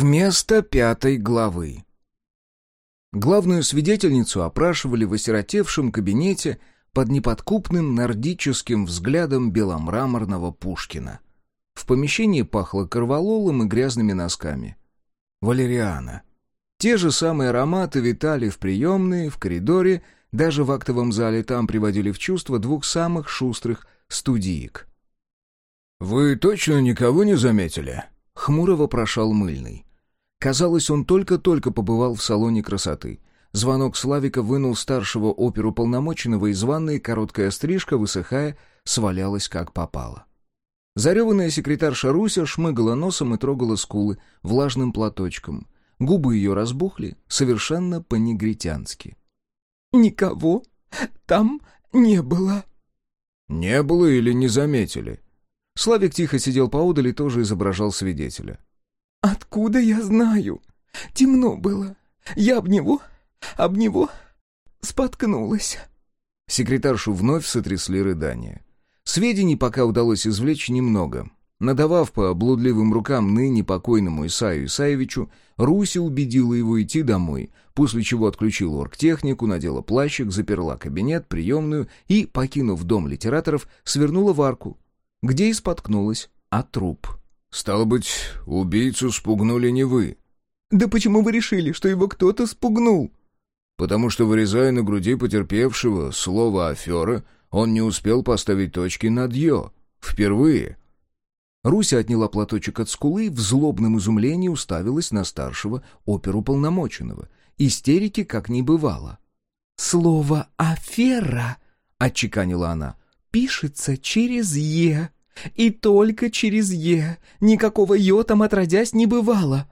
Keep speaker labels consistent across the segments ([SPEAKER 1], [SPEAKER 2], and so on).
[SPEAKER 1] Вместо пятой главы. Главную свидетельницу опрашивали в осиротевшем кабинете под неподкупным нордическим взглядом беломраморного Пушкина. В помещении пахло корвалолом и грязными носками. Валериана. Те же самые ароматы витали в приемной, в коридоре, даже в актовом зале там приводили в чувство двух самых шустрых студиек.
[SPEAKER 2] «Вы точно никого не заметили?»
[SPEAKER 1] Хмуро вопрошал Мыльный. Казалось, он только-только побывал в салоне красоты. Звонок Славика вынул старшего оперу полномоченного из ванной, короткая стрижка, высыхая, свалялась как попало. Зареванная секретарша Руся шмыгала носом и трогала скулы влажным платочком. Губы ее разбухли, совершенно по-негритянски.
[SPEAKER 3] «Никого там не было».
[SPEAKER 2] «Не было или не заметили?»
[SPEAKER 1] Славик тихо сидел поодаль и тоже изображал свидетеля.
[SPEAKER 3] «Откуда я знаю? Темно было. Я об него, об него споткнулась».
[SPEAKER 1] Секретаршу вновь сотрясли рыдания. Сведений пока удалось извлечь немного. Надавав по блудливым рукам ныне покойному Исаю Исаевичу, Руся убедила его идти домой, после чего отключила оргтехнику, надела плащик, заперла кабинет, приемную и, покинув дом литераторов, свернула в арку, где и споткнулась о труп.
[SPEAKER 2] «Стало быть, убийцу спугнули не вы?»
[SPEAKER 3] «Да почему вы решили, что его кто-то спугнул?»
[SPEAKER 2] «Потому что, вырезая на груди потерпевшего слово «афера», он не успел поставить точки над «ё». Впервые».
[SPEAKER 1] Руся отняла платочек от скулы и в злобном изумлении уставилась на старшего оперуполномоченного. Истерики как не бывало.
[SPEAKER 3] «Слово «афера», — отчеканила она, пишется через «е». И только через «е». Никакого «ё» там отродясь не бывало.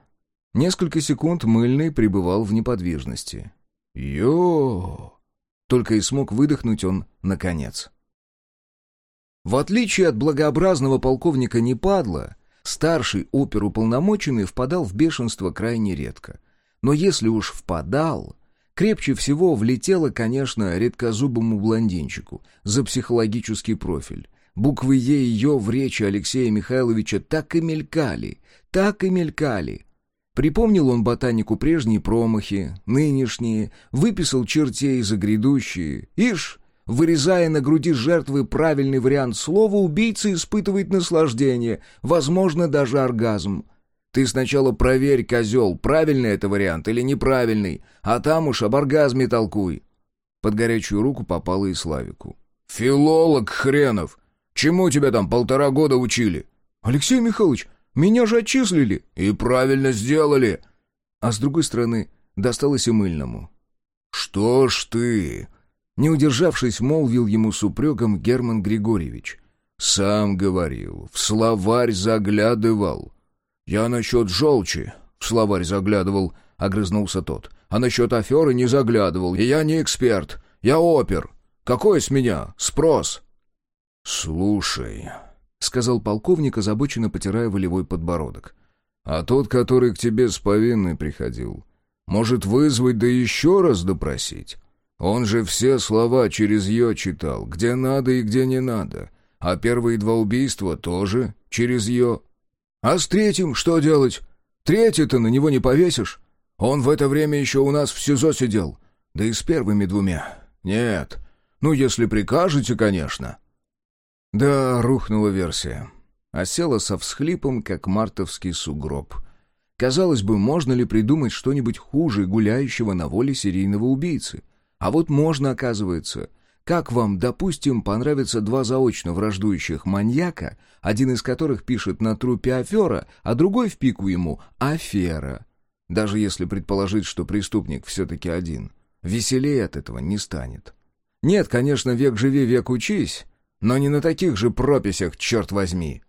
[SPEAKER 1] Несколько секунд Мыльный пребывал в неподвижности.
[SPEAKER 2] «Ё!»
[SPEAKER 1] Только и смог выдохнуть он наконец. В отличие от благообразного полковника Непадла, старший оперуполномоченный впадал в бешенство крайне редко. Но если уж впадал, Крепче всего влетело, конечно, редкозубому блондинчику за психологический профиль. Буквы «Е» и «Ё» в речи Алексея Михайловича так и мелькали, так и мелькали. Припомнил он ботанику прежние промахи, нынешние, выписал чертей за грядущие. Ишь, вырезая на груди жертвы правильный вариант слова, убийца испытывает наслаждение, возможно, даже оргазм. Ты сначала проверь, козел, правильный это вариант или неправильный, а там уж об оргазме толкуй». Под горячую руку попало и Славику.
[SPEAKER 2] «Филолог хренов! Чему тебя там полтора года учили?»
[SPEAKER 1] «Алексей Михайлович, меня же отчислили!»
[SPEAKER 2] «И правильно сделали!»
[SPEAKER 1] А с другой стороны, досталось и мыльному.
[SPEAKER 2] «Что ж ты?»
[SPEAKER 1] Не удержавшись, молвил ему с упреком Герман Григорьевич.
[SPEAKER 2] «Сам говорил, в словарь заглядывал. «Я насчет желчи», — в словарь заглядывал, — огрызнулся тот. «А насчет аферы не заглядывал, я не эксперт, я опер. Какой с меня спрос?» «Слушай», — сказал полковник, озабоченно потирая волевой подбородок. «А тот, который к тебе с повинной приходил, может вызвать да еще раз допросить? Он же все слова через «ё» читал, где надо и где не надо, а первые два убийства тоже через «ё». А с третьим что делать? Третий-то на него не повесишь. Он в это время еще у нас в СИЗО сидел. Да и с первыми двумя. Нет. Ну, если прикажете, конечно».
[SPEAKER 1] Да, рухнула версия. Осела со всхлипом, как мартовский сугроб. Казалось бы, можно ли придумать что-нибудь хуже гуляющего на воле серийного убийцы? А вот можно, оказывается. Как вам, допустим, понравятся два заочно враждующих маньяка, один из которых пишет на трупе афера, а другой в пику ему афера? Даже если предположить, что преступник все-таки один. Веселее от этого не станет. Нет, конечно, век живи, век учись, но не на таких же прописях, черт возьми.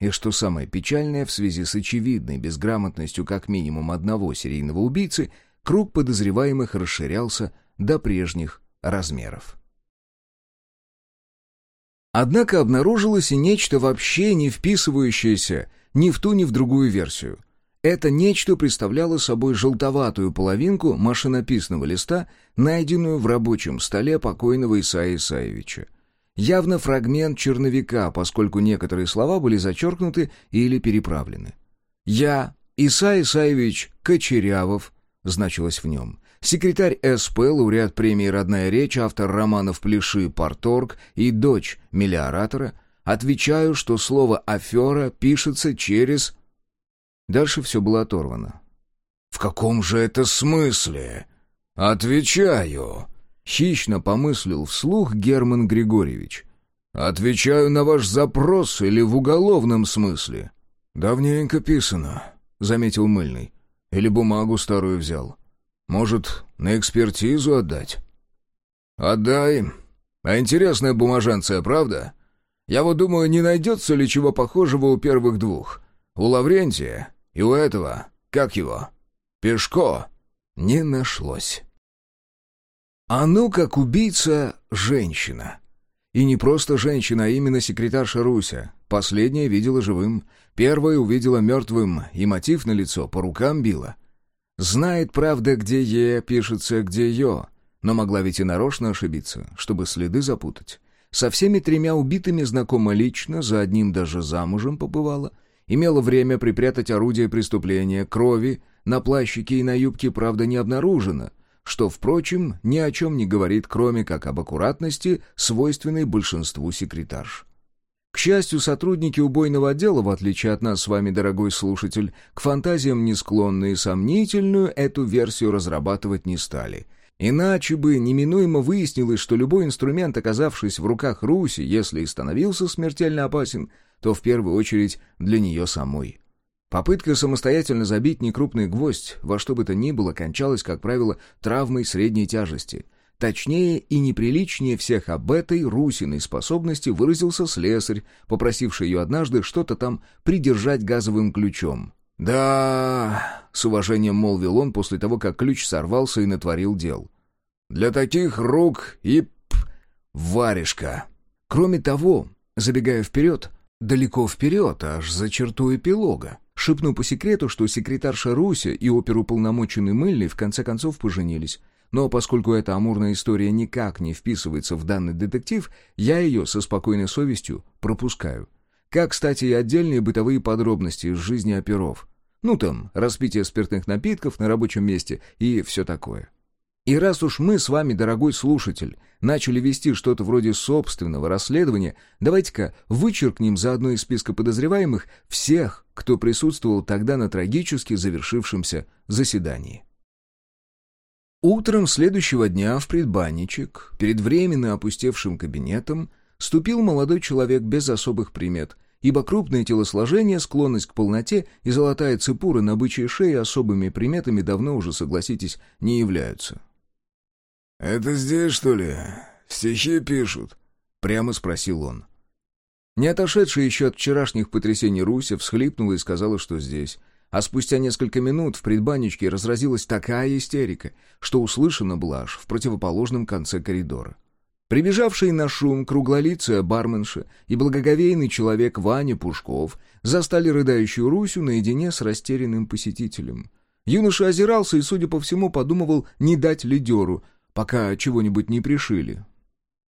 [SPEAKER 1] И что самое печальное, в связи с очевидной безграмотностью как минимум одного серийного убийцы, круг подозреваемых расширялся до прежних размеров. Однако обнаружилось и нечто вообще не вписывающееся ни в ту, ни в другую версию. Это нечто представляло собой желтоватую половинку машинописного листа, найденную в рабочем столе покойного Исаия Исаевича. Явно фрагмент черновика, поскольку некоторые слова были зачеркнуты или переправлены. «Я, Иса Исаевич Кочерявов, значилось в нем, секретарь СП, лауреат премии «Родная речь», автор романов «Пляши», «Парторг» и дочь миллиоратора, отвечаю, что слово «афера» пишется через... Дальше все было оторвано.
[SPEAKER 2] «В каком же это смысле?» «Отвечаю!» — хищно помыслил вслух Герман Григорьевич. «Отвечаю на ваш запрос или в уголовном смысле?» «Давненько писано», — заметил Мыльный. «Или бумагу старую взял. Может, на экспертизу отдать?» «Отдай. А интересная бумаженция, правда? Я вот думаю, не найдется ли чего похожего у первых двух. У Лаврентия и у этого, как его, Пешко, не нашлось».
[SPEAKER 1] А ну как убийца — женщина. И не просто женщина, а именно секретарша Руся. Последняя видела живым, первая увидела мертвым, и мотив на лицо по рукам била. Знает, правда, где «е» пишется, где «ё», но могла ведь и нарочно ошибиться, чтобы следы запутать. Со всеми тремя убитыми знакома лично, за одним даже замужем побывала. Имела время припрятать орудие преступления, крови, на плащике и на юбке, правда, не обнаружено — что, впрочем, ни о чем не говорит, кроме как об аккуратности, свойственной большинству секретарш. К счастью, сотрудники убойного отдела, в отличие от нас с вами, дорогой слушатель, к фантазиям не склонны и сомнительную эту версию разрабатывать не стали. Иначе бы неминуемо выяснилось, что любой инструмент, оказавшись в руках Руси, если и становился смертельно опасен, то в первую очередь для нее самой. Попытка самостоятельно забить некрупный гвоздь во что бы то ни было кончалась, как правило, травмой средней тяжести. Точнее и неприличнее всех об этой Русиной способности выразился слесарь, попросивший ее однажды что-то там придержать газовым ключом. «Да...» — с уважением молвил он после того, как ключ сорвался и натворил дел. «Для таких рук и... П, варежка». Кроме того, забегая вперед, далеко вперед, аж за черту эпилога, Шепну по секрету, что секретарша Руся и оперуполномоченный Мыльный в конце концов поженились. Но поскольку эта амурная история никак не вписывается в данный детектив, я ее со спокойной совестью пропускаю. Как, кстати, и отдельные бытовые подробности из жизни оперов. Ну там, распитие спиртных напитков на рабочем месте и все такое. И раз уж мы с вами, дорогой слушатель, начали вести что-то вроде собственного расследования, давайте-ка вычеркнем за одно из списка подозреваемых всех, кто присутствовал тогда на трагически завершившемся заседании. Утром следующего дня в предбанничек, перед временно опустевшим кабинетом, ступил молодой человек без особых примет, ибо крупное телосложение, склонность к полноте и золотая цепура на бычьей шее особыми приметами давно уже, согласитесь, не являются.
[SPEAKER 2] «Это здесь, что ли? Стихи пишут?» — прямо спросил он.
[SPEAKER 1] Не отошедшая еще от вчерашних потрясений Руся всхлипнула и сказала, что здесь. А спустя несколько минут в предбанничке разразилась такая истерика, что услышана была аж в противоположном конце коридора. Прибежавший на шум круглолицая барменша и благоговейный человек Ваня Пушков застали рыдающую Русю наедине с растерянным посетителем. Юноша озирался и, судя по всему, подумывал не дать лидеру — пока чего-нибудь не пришили.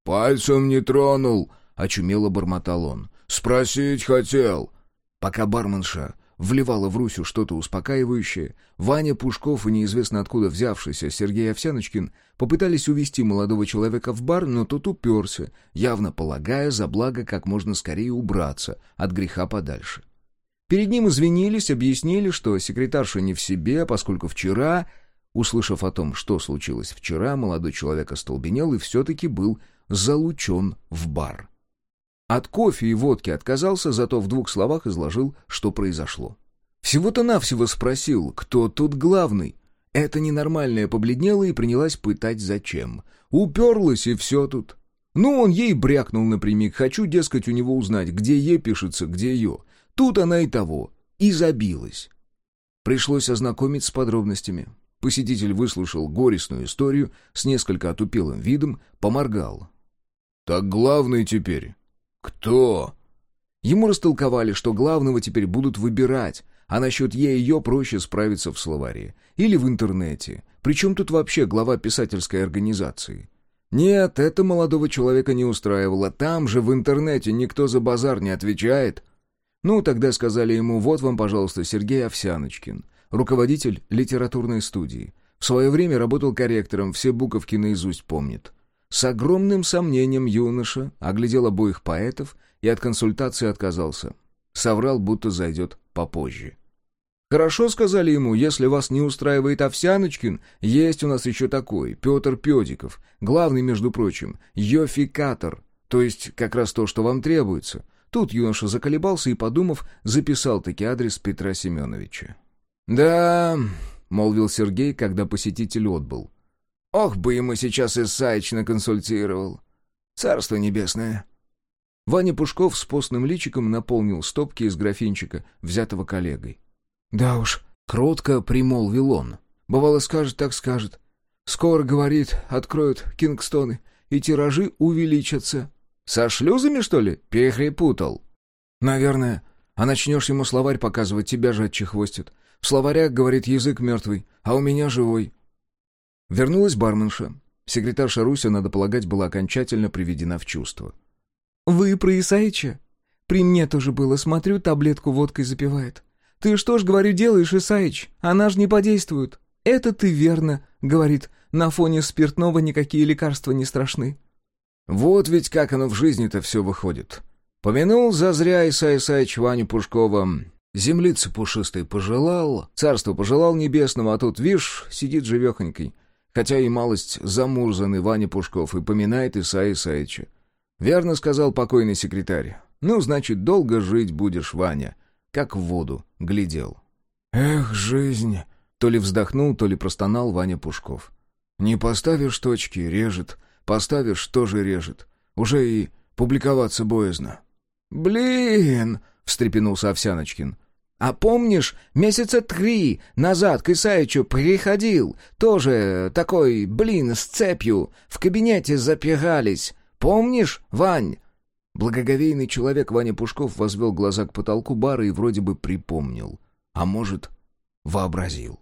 [SPEAKER 2] «Пальцем не тронул», — очумело бормотал он. «Спросить хотел».
[SPEAKER 1] Пока барменша вливала в Русю что-то успокаивающее, Ваня Пушков и неизвестно откуда взявшийся Сергей Овсяночкин попытались увести молодого человека в бар, но тот уперся, явно полагая за благо как можно скорее убраться от греха подальше. Перед ним извинились, объяснили, что секретарша не в себе, поскольку вчера Услышав о том, что случилось вчера, молодой человек остолбенел и все-таки был залучен в бар. От кофе и водки отказался, зато в двух словах изложил, что произошло. Всего-то навсего спросил, кто тут главный. Это ненормальная побледнела и принялась пытать зачем. Уперлась и все тут. Ну, он ей брякнул напрямик. Хочу, дескать, у него узнать, где «е» пишется, где «ё». Тут она и того. И забилась. Пришлось ознакомить с подробностями. Посетитель выслушал горестную историю с несколько отупелым видом, поморгал.
[SPEAKER 2] «Так главный теперь? Кто?»
[SPEAKER 1] Ему растолковали, что главного теперь будут выбирать, а насчет «е» и «ё» проще справиться в словаре. Или в интернете. Причем тут вообще глава писательской организации. Нет, это молодого человека не устраивало. Там же в интернете никто за базар не отвечает. Ну, тогда сказали ему, вот вам, пожалуйста, Сергей Овсяночкин, руководитель литературной студии. В свое время работал корректором, все буковки наизусть помнит. С огромным сомнением юноша оглядел обоих поэтов и от консультации отказался. Соврал, будто зайдет попозже. «Хорошо», — сказали ему, — «если вас не устраивает Овсяночкин, есть у нас еще такой, Петр Педиков, главный, между прочим, йофикатор, то есть как раз то, что вам требуется». Тут юноша заколебался и, подумав, записал-таки адрес Петра Семеновича. «Да», — молвил Сергей, когда посетитель отбыл. «Ох бы ему сейчас Исаич наконсультировал! Царство небесное!» Ваня Пушков с постным личиком наполнил стопки из графинчика, взятого коллегой.
[SPEAKER 3] «Да уж», —
[SPEAKER 1] кротко примолвил он.
[SPEAKER 3] «Бывало, скажет, так скажет. Скоро, говорит, откроют Кингстоны, и тиражи увеличатся».
[SPEAKER 1] «Со шлюзами, что ли?» — перепутал.
[SPEAKER 3] «Наверное. А начнешь ему словарь показывать, тебя же отчехвостят. В словарях, говорит, язык мертвый, а у меня живой».
[SPEAKER 1] Вернулась барменша. Секретарша Руся, надо полагать, была окончательно приведена в чувство.
[SPEAKER 3] «Вы про Исаича? При мне тоже было, смотрю, таблетку водкой запивает. Ты что ж, говорю, делаешь, Исаич? Она ж не подействует. Это ты верно, говорит, на фоне спиртного никакие лекарства не страшны.
[SPEAKER 1] Вот ведь как оно в жизни-то все выходит. Помянул зазря Иса Исаич Ваню Пушкова. Землицы пушистой пожелал, царство пожелал небесного, а тут, вишь, сидит живехонькой. Хотя и малость замурзанный Ваня Пушков и поминает Иса Исаича. Верно сказал покойный секретарь. Ну, значит, долго жить будешь, Ваня как в воду, глядел.
[SPEAKER 2] «Эх, жизнь!»
[SPEAKER 1] То ли вздохнул, то ли простонал Ваня Пушков.
[SPEAKER 2] «Не поставишь точки — режет, поставишь — тоже режет. Уже и публиковаться боязно».
[SPEAKER 3] «Блин!» — встрепенулся Овсяночкин. «А помнишь, месяца три назад к Исаичу приходил, тоже такой, блин, с цепью, в кабинете запирались. Помнишь, Вань?»
[SPEAKER 1] Благоговейный человек Ваня Пушков возвел глаза к потолку бара и вроде бы припомнил, а может, вообразил.